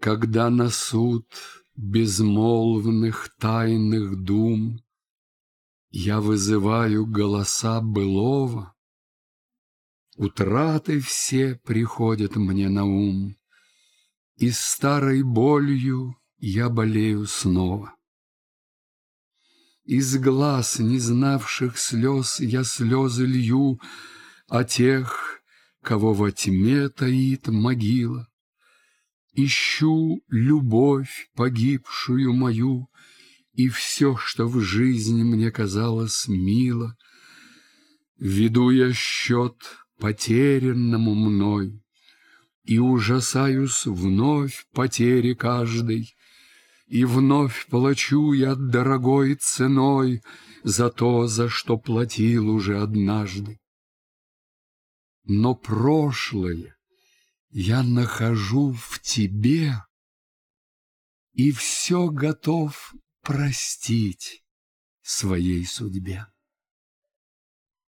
Когда на суд безмолвных тайных дум Я вызываю голоса былого, Утраты все приходят мне на ум, И старой болью я болею снова. Из глаз, не знавших слез, я слезы лью О тех, кого во тьме таит могила. Ищу любовь погибшую мою И все, что в жизни мне казалось мило. Веду я счет потерянному мной И ужасаюсь вновь потери каждой, И вновь плачу я дорогой ценой За то, за что платил уже однажды. Но прошлое я нахожу в тебе И все готов простить своей судьбе.